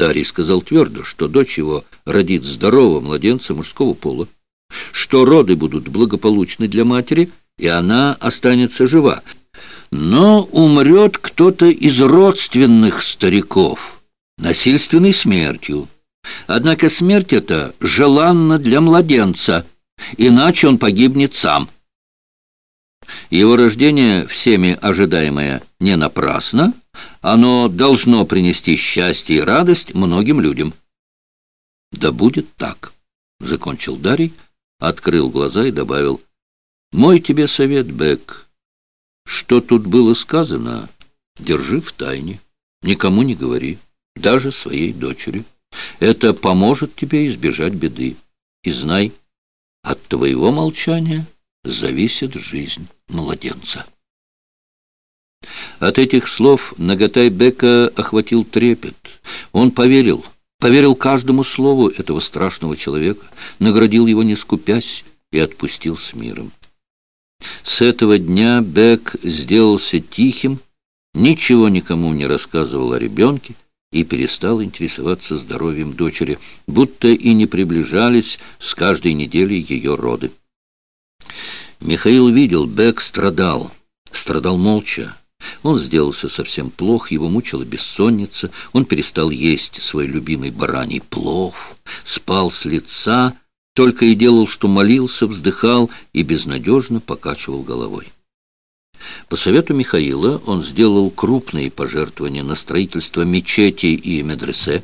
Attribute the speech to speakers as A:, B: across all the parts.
A: Дарий сказал твердо, что дочь его родит здорового младенца мужского пола, что роды будут благополучны для матери, и она останется жива. Но умрет кто-то из родственных стариков насильственной смертью. Однако смерть эта желанна для младенца, иначе он погибнет сам. Его рождение, всеми ожидаемое, не напрасно, оно должно принести счастье и радость многим людям. «Да будет так», — закончил Дарий, открыл глаза и добавил, «Мой тебе совет, Бек, что тут было сказано, держи в тайне, никому не говори, даже своей дочери. Это поможет тебе избежать беды. И знай, от твоего молчания зависит жизнь младенца». От этих слов Нагатай Бека охватил трепет. Он поверил, поверил каждому слову этого страшного человека, наградил его не скупясь и отпустил с миром. С этого дня Бек сделался тихим, ничего никому не рассказывал о ребенке и перестал интересоваться здоровьем дочери, будто и не приближались с каждой неделей ее роды. Михаил видел, Бек страдал, страдал молча, он сделался совсем плох, его мучила бессонница, он перестал есть свой любимый бараний плов, спал с лица, только и делал, что молился, вздыхал и безнадежно покачивал головой. По совету Михаила он сделал крупные пожертвования на строительство мечети и медресе,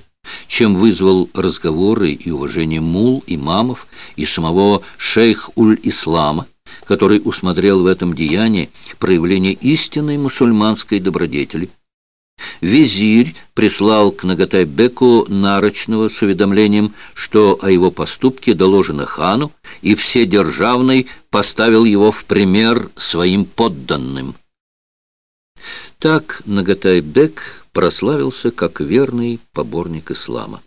A: чем вызвал разговоры и уважение мул, имамов и самого шейх-уль-ислама, который усмотрел в этом деянии проявление истинной мусульманской добродетели. Визирь прислал к Нагатайбеку нарочного с уведомлением, что о его поступке доложено хану, и все державный поставил его в пример своим подданным. Так Нагатайбек прославился как верный поборник ислама.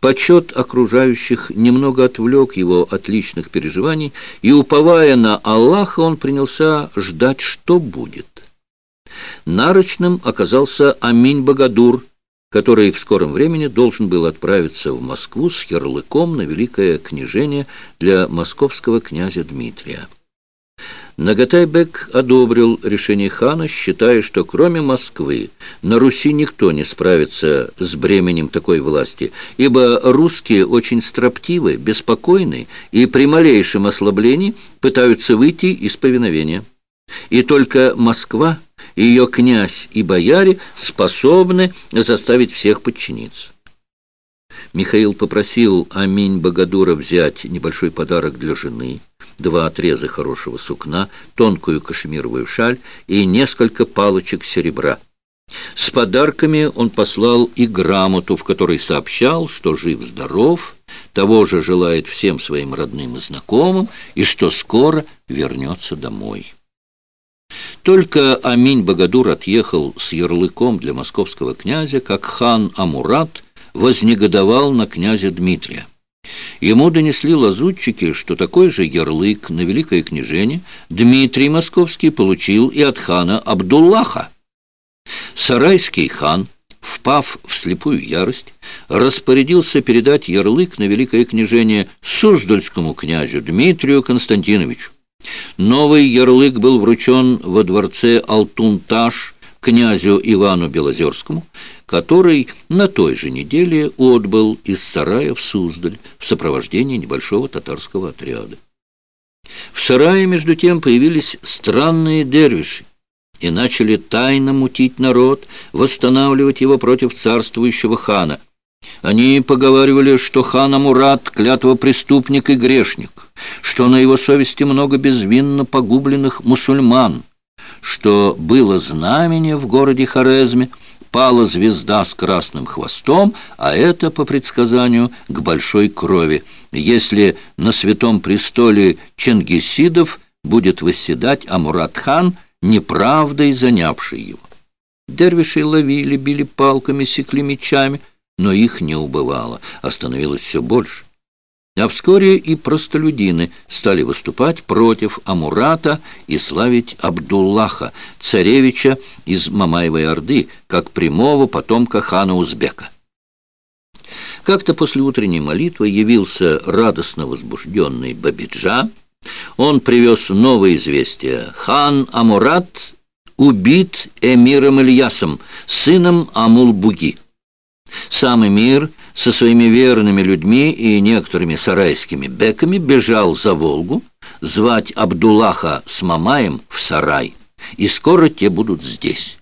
A: Почет окружающих немного отвлек его от личных переживаний, и, уповая на Аллаха, он принялся ждать, что будет. Нарочным оказался Аминь Багадур, который в скором времени должен был отправиться в Москву с ярлыком на великое княжение для московского князя Дмитрия. Нагатайбек одобрил решение хана, считая, что кроме Москвы на Руси никто не справится с бременем такой власти, ибо русские очень строптивы, беспокойны и при малейшем ослаблении пытаются выйти из повиновения. И только Москва, ее князь и бояре способны заставить всех подчиниться. Михаил попросил Аминь Багадура взять небольшой подарок для жены, два отреза хорошего сукна, тонкую кашемировую шаль и несколько палочек серебра. С подарками он послал и грамоту, в которой сообщал, что жив-здоров, того же желает всем своим родным и знакомым, и что скоро вернется домой. Только Аминь Багадур отъехал с ярлыком для московского князя, как хан Амурат вознегодовал на князя Дмитрия. Ему донесли лазутчики, что такой же ярлык на великое княжение Дмитрий Московский получил и от хана Абдуллаха. Сарайский хан, впав в слепую ярость, распорядился передать ярлык на великое княжение Суздальскому князю Дмитрию Константиновичу. Новый ярлык был вручен во дворце Алтунташ князю Ивану Белозерскому, который на той же неделе отбыл из сарая в Суздаль в сопровождении небольшого татарского отряда. В сарае, между тем, появились странные дервиши и начали тайно мутить народ, восстанавливать его против царствующего хана. Они поговаривали, что хан Амурат — клятва преступник и грешник, что на его совести много безвинно погубленных мусульман, что было знамение в городе Хорезме, пала звезда с красным хвостом, а это, по предсказанию, к большой крови, если на святом престоле Чингисидов будет восседать Амурат-хан, неправдой занявший его. Дервишей ловили, били палками, секли мечами, но их не убывало, остановилось все больше. А вскоре и простолюдины стали выступать против Амурата и славить Абдуллаха, царевича из Мамаевой Орды, как прямого потомка хана Узбека. Как-то после утренней молитвы явился радостно возбужденный Бабиджа. Он привез новое известие. Хан Амурат убит эмиром Ильясом, сыном Амул-Буги. Сам эмир со своими верными людьми и некоторыми сарайскими беками бежал за Волгу, звать Абдуллаха с Мамаем в сарай, и скоро те будут здесь.